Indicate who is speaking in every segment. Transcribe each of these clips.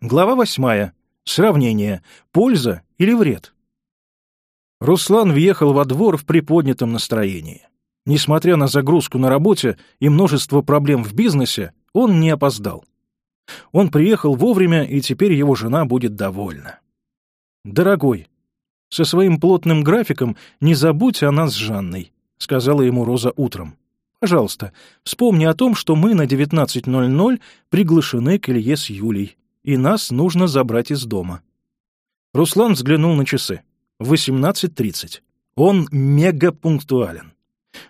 Speaker 1: Глава восьмая. Сравнение. Польза или вред? Руслан въехал во двор в приподнятом настроении. Несмотря на загрузку на работе и множество проблем в бизнесе, он не опоздал. Он приехал вовремя, и теперь его жена будет довольна. «Дорогой, со своим плотным графиком не забудь о нас с Жанной», — сказала ему Роза утром. «Пожалуйста, вспомни о том, что мы на 19.00 приглашены к Илье с Юлей и нас нужно забрать из дома. Руслан взглянул на часы. 18.30. Он мегапунктуален.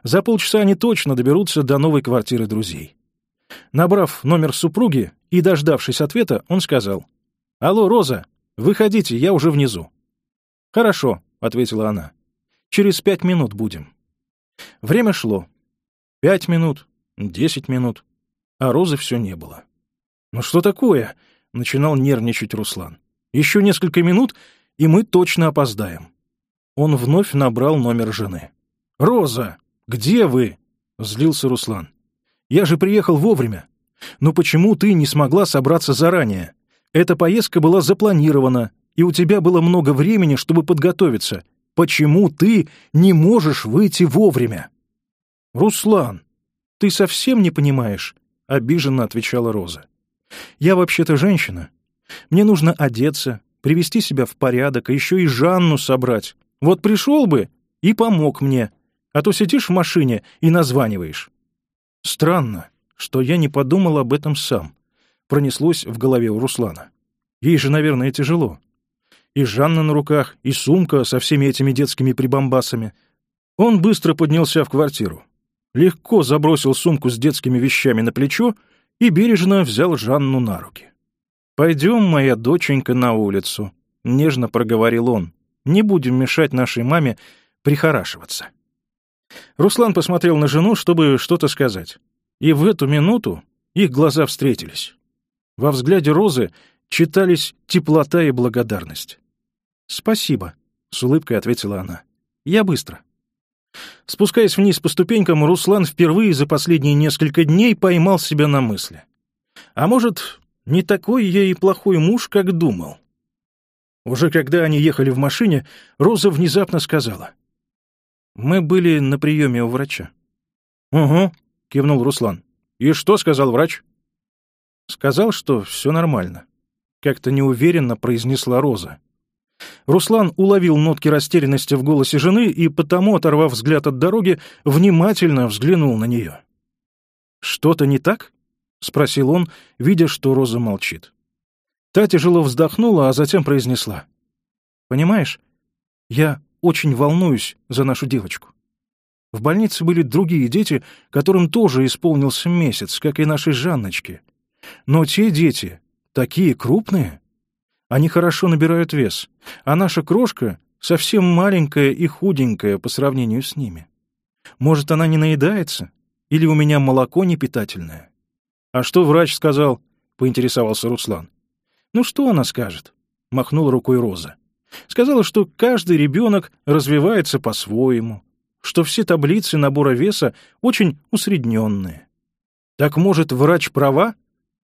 Speaker 1: За полчаса они точно доберутся до новой квартиры друзей. Набрав номер супруги и дождавшись ответа, он сказал. «Алло, Роза, выходите, я уже внизу». «Хорошо», — ответила она. «Через пять минут будем». Время шло. Пять минут, десять минут, а Розы все не было. «Ну что такое?» — начинал нервничать Руслан. «Еще несколько минут, и мы точно опоздаем». Он вновь набрал номер жены. «Роза, где вы?» — злился Руслан. «Я же приехал вовремя. Но почему ты не смогла собраться заранее? Эта поездка была запланирована, и у тебя было много времени, чтобы подготовиться. Почему ты не можешь выйти вовремя?» «Руслан, ты совсем не понимаешь?» — обиженно отвечала Роза. Я вообще-то женщина. Мне нужно одеться, привести себя в порядок, а еще и Жанну собрать. Вот пришел бы и помог мне, а то сидишь в машине и названиваешь. Странно, что я не подумал об этом сам. Пронеслось в голове у Руслана. Ей же, наверное, тяжело. И Жанна на руках, и сумка со всеми этими детскими прибамбасами. Он быстро поднялся в квартиру. Легко забросил сумку с детскими вещами на плечо и бережно взял Жанну на руки. «Пойдем, моя доченька, на улицу», — нежно проговорил он. «Не будем мешать нашей маме прихорашиваться». Руслан посмотрел на жену, чтобы что-то сказать. И в эту минуту их глаза встретились. Во взгляде Розы читались теплота и благодарность. «Спасибо», — с улыбкой ответила она. «Я быстро». Спускаясь вниз по ступенькам, Руслан впервые за последние несколько дней поймал себя на мысли. А может, не такой я и плохой муж, как думал. Уже когда они ехали в машине, Роза внезапно сказала. «Мы были на приеме у врача». «Угу», — кивнул Руслан. «И что сказал врач?» «Сказал, что все нормально», — как-то неуверенно произнесла Роза. Руслан уловил нотки растерянности в голосе жены и потому, оторвав взгляд от дороги, внимательно взглянул на нее. «Что-то не так?» — спросил он, видя, что Роза молчит. Та тяжело вздохнула, а затем произнесла. «Понимаешь, я очень волнуюсь за нашу девочку. В больнице были другие дети, которым тоже исполнился месяц, как и нашей Жанночке. Но те дети такие крупные. Они хорошо набирают вес, а наша крошка совсем маленькая и худенькая по сравнению с ними. Может, она не наедается? Или у меня молоко непитательное? А что врач сказал? поинтересовался Руслан. Ну что она скажет? махнул рукой Роза. Сказала, что каждый ребенок развивается по-своему, что все таблицы набора веса очень усредненные. Так может, врач права?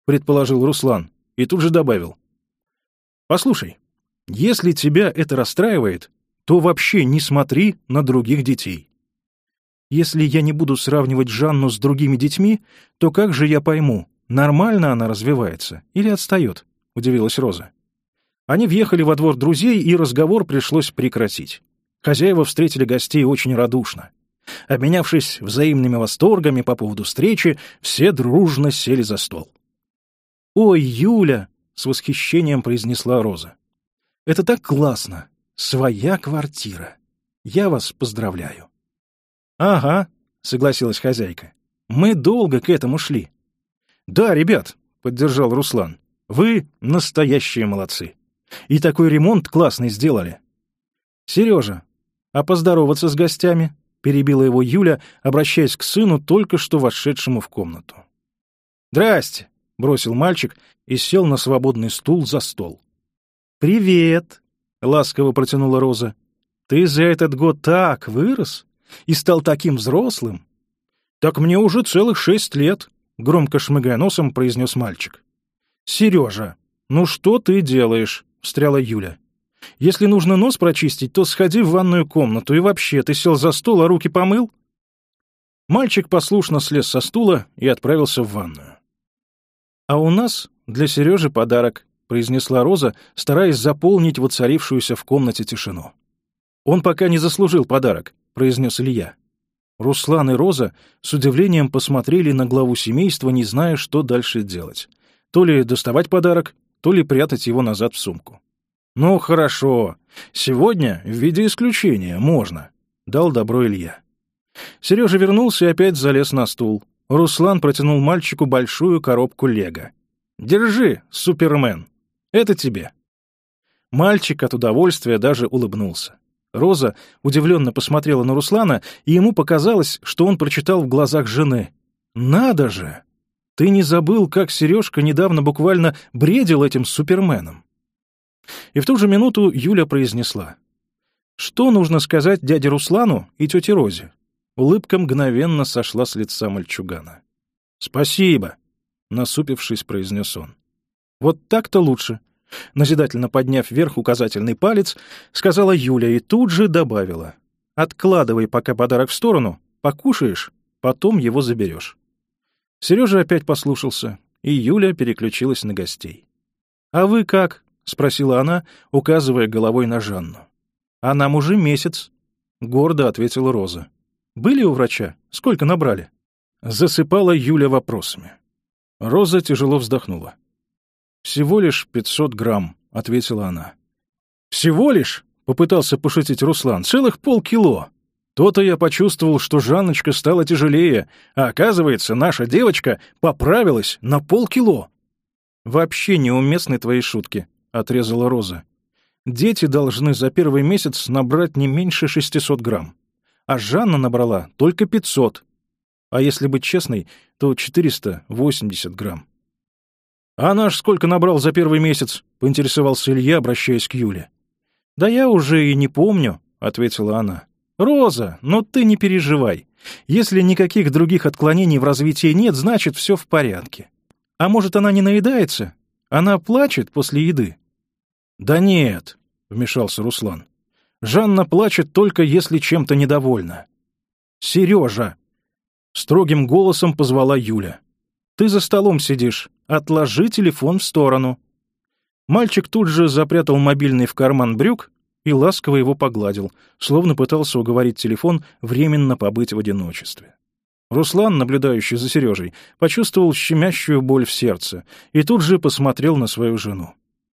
Speaker 1: предположил Руслан и тут же добавил. Послушай, если тебя это расстраивает, то вообще не смотри на других детей. Если я не буду сравнивать Жанну с другими детьми, то как же я пойму, нормально она развивается или отстает?» — удивилась Роза. Они въехали во двор друзей, и разговор пришлось прекратить. Хозяева встретили гостей очень радушно. Обменявшись взаимными восторгами по поводу встречи, все дружно сели за стол. «Ой, Юля!» — с восхищением произнесла Роза. «Это так классно! Своя квартира! Я вас поздравляю!» «Ага», — согласилась хозяйка. «Мы долго к этому шли». «Да, ребят», — поддержал Руслан. «Вы настоящие молодцы. И такой ремонт классный сделали». «Сережа, а поздороваться с гостями?» — перебила его Юля, обращаясь к сыну, только что вошедшему в комнату. «Здрасте!» — бросил мальчик и сел на свободный стул за стол. «Привет!» — ласково протянула Роза. «Ты за этот год так вырос и стал таким взрослым!» «Так мне уже целых шесть лет!» — громко шмыгая носом произнес мальчик. «Сережа, ну что ты делаешь?» — встряла Юля. «Если нужно нос прочистить, то сходи в ванную комнату, и вообще ты сел за стол, а руки помыл?» Мальчик послушно слез со стула и отправился в ванную. «А у нас для Сережи подарок», — произнесла Роза, стараясь заполнить воцарившуюся в комнате тишину. «Он пока не заслужил подарок», — произнес Илья. Руслан и Роза с удивлением посмотрели на главу семейства, не зная, что дальше делать. То ли доставать подарок, то ли прятать его назад в сумку. «Ну, хорошо. Сегодня, в виде исключения, можно», — дал добро Илья. Сережа вернулся и опять залез на стул. Руслан протянул мальчику большую коробку лего. «Держи, Супермен! Это тебе!» Мальчик от удовольствия даже улыбнулся. Роза удивленно посмотрела на Руслана, и ему показалось, что он прочитал в глазах жены. «Надо же! Ты не забыл, как Сережка недавно буквально бредил этим суперменом!» И в ту же минуту Юля произнесла. «Что нужно сказать дяде Руслану и тете Розе?» Улыбка мгновенно сошла с лица мальчугана. «Спасибо!» — насупившись, произнес он. «Вот так-то лучше!» — назидательно подняв вверх указательный палец, сказала Юля и тут же добавила. «Откладывай пока подарок в сторону, покушаешь, потом его заберешь». Сережа опять послушался, и Юля переключилась на гостей. «А вы как?» — спросила она, указывая головой на Жанну. «А нам уже месяц», — гордо ответила Роза. Были у врача? Сколько набрали?» Засыпала Юля вопросами. Роза тяжело вздохнула. «Всего лишь 500 грамм», — ответила она. «Всего лишь?» — попытался пошутить Руслан. «Целых полкило!» То-то я почувствовал, что Жанночка стала тяжелее, а оказывается, наша девочка поправилась на полкило. «Вообще неуместны твои шутки», — отрезала Роза. «Дети должны за первый месяц набрать не меньше 600 грамм а Жанна набрала только 500. А если быть честной, то 480 грамм. «А наш сколько набрал за первый месяц?» — поинтересовался Илья, обращаясь к Юле. «Да я уже и не помню», — ответила она. «Роза, но ты не переживай. Если никаких других отклонений в развитии нет, значит, все в порядке. А может, она не наедается? Она плачет после еды?» «Да нет», — вмешался Руслан. Жанна плачет только если чем-то недовольна. «Сережа!» — строгим голосом позвала Юля. «Ты за столом сидишь. Отложи телефон в сторону». Мальчик тут же запрятал мобильный в карман брюк и ласково его погладил, словно пытался уговорить телефон временно побыть в одиночестве. Руслан, наблюдающий за Сережей, почувствовал щемящую боль в сердце и тут же посмотрел на свою жену.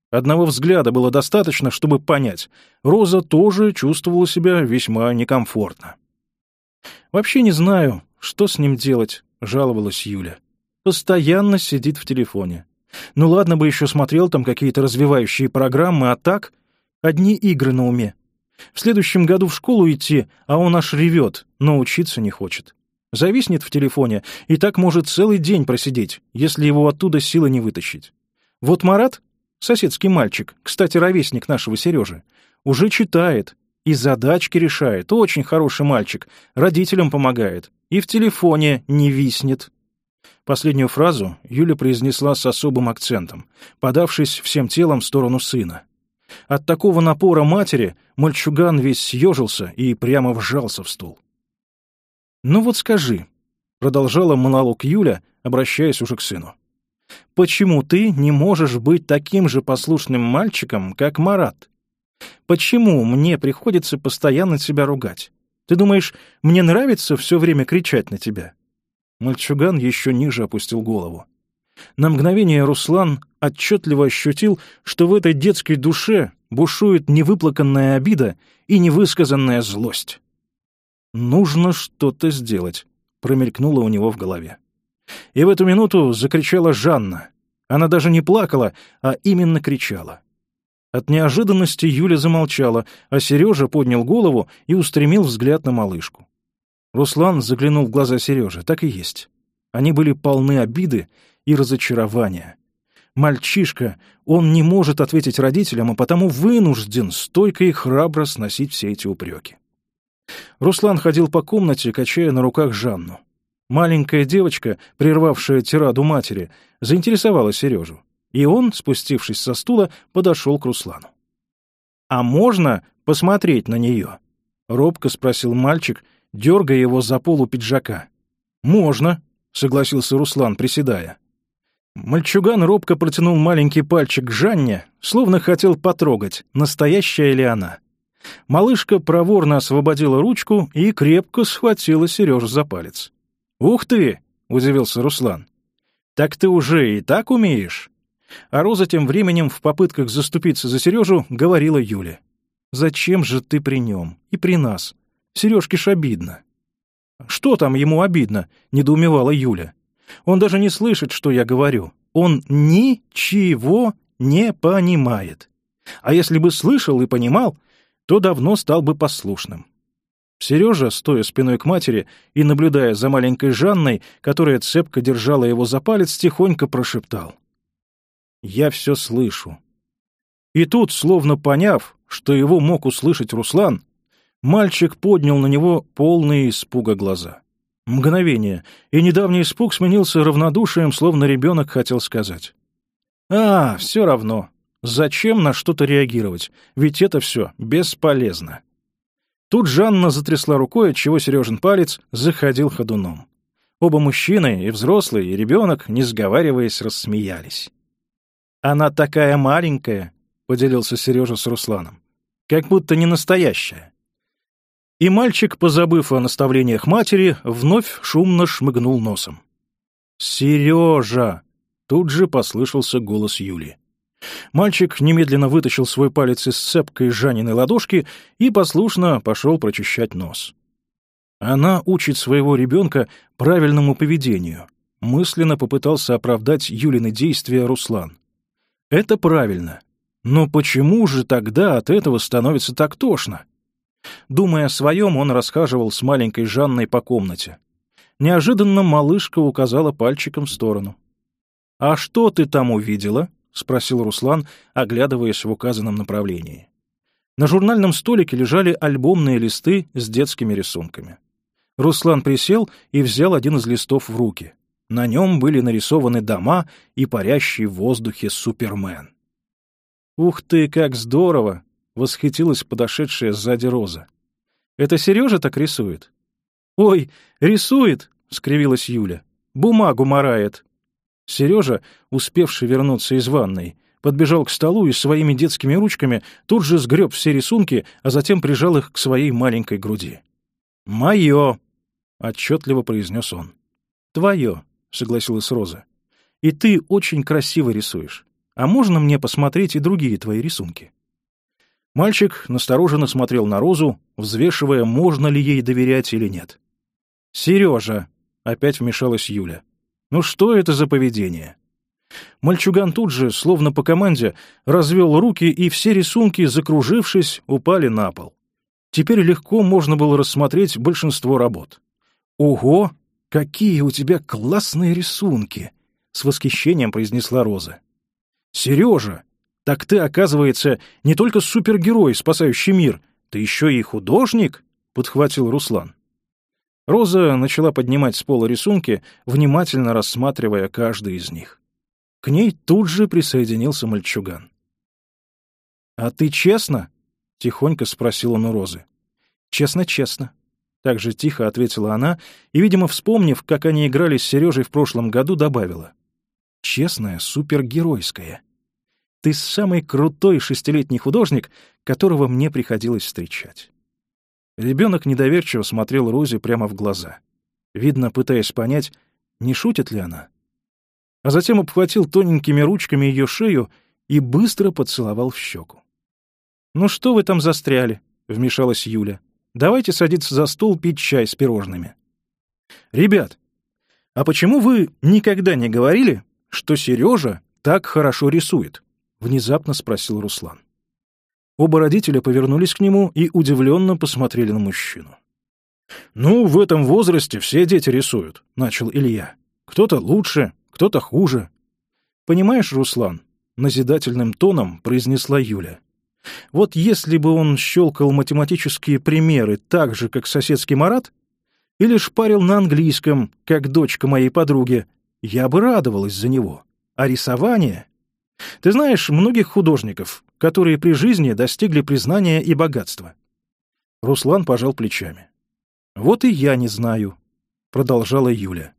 Speaker 1: Одного взгляда было достаточно, чтобы понять, Роза тоже чувствовала себя весьма некомфортно. «Вообще не знаю, что с ним делать», — жаловалась Юля. «Постоянно сидит в телефоне. Ну ладно бы еще смотрел там какие-то развивающие программы, а так одни игры на уме. В следующем году в школу идти, а он аж ревет, но учиться не хочет. Зависнет в телефоне и так может целый день просидеть, если его оттуда силы не вытащить. Вот Марат Соседский мальчик, кстати, ровесник нашего Сережи, уже читает и задачки решает. Очень хороший мальчик, родителям помогает и в телефоне не виснет. Последнюю фразу Юля произнесла с особым акцентом, подавшись всем телом в сторону сына. От такого напора матери мальчуган весь съежился и прямо вжался в стул. «Ну вот скажи», — продолжала монолог Юля, обращаясь уже к сыну. Почему ты не можешь быть таким же послушным мальчиком, как Марат? Почему мне приходится постоянно тебя ругать? Ты думаешь, мне нравится все время кричать на тебя?» Мальчуган еще ниже опустил голову. На мгновение Руслан отчетливо ощутил, что в этой детской душе бушует невыплаканная обида и невысказанная злость. «Нужно что-то сделать», — промелькнуло у него в голове. И в эту минуту закричала Жанна. Она даже не плакала, а именно кричала. От неожиданности Юля замолчала, а Сережа поднял голову и устремил взгляд на малышку. Руслан заглянул в глаза Сережи, так и есть. Они были полны обиды и разочарования. Мальчишка, он не может ответить родителям, а потому вынужден стойко и храбро сносить все эти упреки. Руслан ходил по комнате, качая на руках Жанну. Маленькая девочка, прервавшая тираду матери, заинтересовала Сережу, и он, спустившись со стула, подошел к Руслану. «А можно посмотреть на нее?» — робко спросил мальчик, дергая его за полу пиджака. «Можно», — согласился Руслан, приседая. Мальчуган робко протянул маленький пальчик к Жанне, словно хотел потрогать, настоящая ли она. Малышка проворно освободила ручку и крепко схватила Сережу за палец. «Ух ты!» — удивился Руслан. «Так ты уже и так умеешь?» А Роза тем временем в попытках заступиться за Сережу говорила Юле. «Зачем же ты при нем? И при нас. Серёжке ж обидно». «Что там ему обидно?» — недоумевала Юля. «Он даже не слышит, что я говорю. Он ничего не понимает. А если бы слышал и понимал, то давно стал бы послушным. Сережа, стоя спиной к матери и наблюдая за маленькой Жанной, которая цепко держала его за палец, тихонько прошептал. «Я все слышу». И тут, словно поняв, что его мог услышать Руслан, мальчик поднял на него полные испуга глаза. Мгновение, и недавний испуг сменился равнодушием, словно ребенок хотел сказать. «А, все равно. Зачем на что-то реагировать? Ведь это все бесполезно». Тут Жанна затрясла рукой, отчего Сережин палец заходил ходуном. Оба мужчины, и взрослый, и ребенок, не сговариваясь, рассмеялись. «Она такая маленькая», — поделился Сережа с Русланом, — «как будто не настоящая». И мальчик, позабыв о наставлениях матери, вновь шумно шмыгнул носом. «Сережа!» — тут же послышался голос Юли. Мальчик немедленно вытащил свой палец из цепкой Жаниной ладошки и послушно пошел прочищать нос. Она учит своего ребенка правильному поведению. Мысленно попытался оправдать Юлины действия Руслан. Это правильно. Но почему же тогда от этого становится так тошно? Думая о своем, он расхаживал с маленькой Жанной по комнате. Неожиданно малышка указала пальчиком в сторону. «А что ты там увидела?» — спросил Руслан, оглядываясь в указанном направлении. На журнальном столике лежали альбомные листы с детскими рисунками. Руслан присел и взял один из листов в руки. На нем были нарисованы дома и парящий в воздухе Супермен. «Ух ты, как здорово!» — восхитилась подошедшая сзади Роза. «Это Сережа так рисует?» «Ой, рисует!» — скривилась Юля. «Бумагу марает. Сережа, успевший вернуться из ванной, подбежал к столу и своими детскими ручками тут же сгреб все рисунки, а затем прижал их к своей маленькой груди. «Мое!» — отчетливо произнес он. «Твое!» — согласилась Роза. «И ты очень красиво рисуешь. А можно мне посмотреть и другие твои рисунки?» Мальчик настороженно смотрел на Розу, взвешивая, можно ли ей доверять или нет. «Сережа!» — опять вмешалась Юля. Ну что это за поведение? Мальчуган тут же, словно по команде, развел руки, и все рисунки, закружившись, упали на пол. Теперь легко можно было рассмотреть большинство работ. «Ого, какие у тебя классные рисунки!» — с восхищением произнесла Роза. «Сережа, так ты, оказывается, не только супергерой, спасающий мир, ты еще и художник?» — подхватил Руслан. Роза начала поднимать с пола рисунки, внимательно рассматривая каждый из них. К ней тут же присоединился мальчуган. «А ты честно?» — тихонько спросил он у Розы. «Честно-честно», — так же тихо ответила она и, видимо, вспомнив, как они играли с Сережей в прошлом году, добавила. «Честная, супергеройская. Ты самый крутой шестилетний художник, которого мне приходилось встречать». Ребенок недоверчиво смотрел Рузе прямо в глаза, видно, пытаясь понять, не шутит ли она. А затем обхватил тоненькими ручками ее шею и быстро поцеловал в щеку. «Ну что вы там застряли?» — вмешалась Юля. «Давайте садиться за стол пить чай с пирожными». «Ребят, а почему вы никогда не говорили, что Сережа так хорошо рисует?» — внезапно спросил Руслан. Оба родителя повернулись к нему и удивленно посмотрели на мужчину. «Ну, в этом возрасте все дети рисуют», — начал Илья. «Кто-то лучше, кто-то хуже». «Понимаешь, Руслан», — назидательным тоном произнесла Юля, «вот если бы он щелкал математические примеры так же, как соседский Марат, или шпарил на английском, как дочка моей подруги, я бы радовалась за него. А рисование ты знаешь многих художников, которые при жизни достигли признания и богатства. Руслан пожал плечами. «Вот и я не знаю», — продолжала Юля.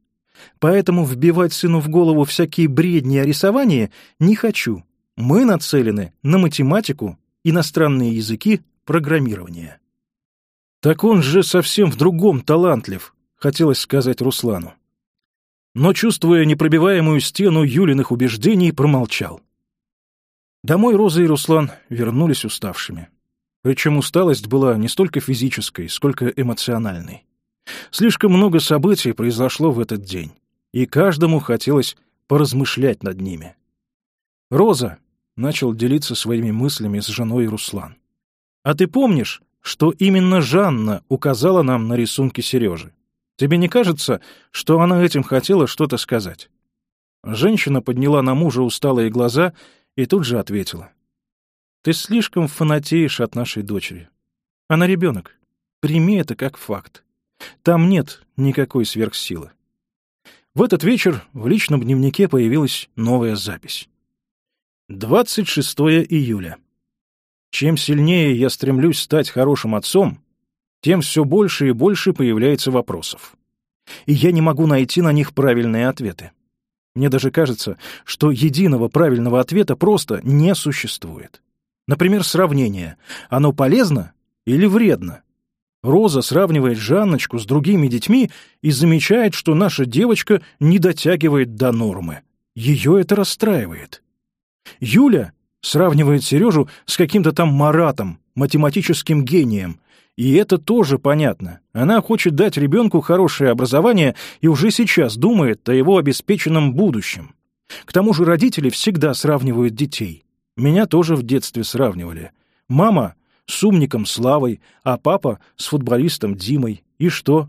Speaker 1: «Поэтому вбивать сыну в голову всякие бредни о рисовании не хочу. Мы нацелены на математику, иностранные языки, программирование». «Так он же совсем в другом талантлив», — хотелось сказать Руслану. Но, чувствуя непробиваемую стену Юлиных убеждений, промолчал. Домой Роза и Руслан вернулись уставшими. Причем усталость была не столько физической, сколько эмоциональной. Слишком много событий произошло в этот день, и каждому хотелось поразмышлять над ними. «Роза», — начал делиться своими мыслями с женой Руслан, — «а ты помнишь, что именно Жанна указала нам на рисунки Сережи? Тебе не кажется, что она этим хотела что-то сказать?» Женщина подняла на мужа усталые глаза и тут же ответила. «Ты слишком фанатеешь от нашей дочери. Она ребенок. Прими это как факт. Там нет никакой сверхсилы». В этот вечер в личном дневнике появилась новая запись. 26 июля. Чем сильнее я стремлюсь стать хорошим отцом, тем все больше и больше появляется вопросов. И я не могу найти на них правильные ответы. Мне даже кажется, что единого правильного ответа просто не существует. Например, сравнение. Оно полезно или вредно? Роза сравнивает Жанночку с другими детьми и замечает, что наша девочка не дотягивает до нормы. Ее это расстраивает. Юля сравнивает Сережу с каким-то там Маратом, математическим гением, и это тоже понятно. Она хочет дать ребенку хорошее образование и уже сейчас думает о его обеспеченном будущем. К тому же родители всегда сравнивают детей. Меня тоже в детстве сравнивали. Мама с умником Славой, а папа с футболистом Димой. И что?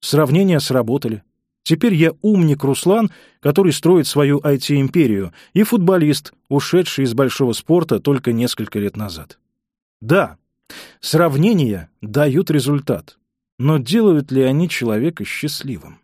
Speaker 1: Сравнения сработали. Теперь я умник Руслан, который строит свою IT-империю, и футболист, ушедший из большого спорта только несколько лет назад. Да, Сравнения дают результат, но делают ли они человека счастливым?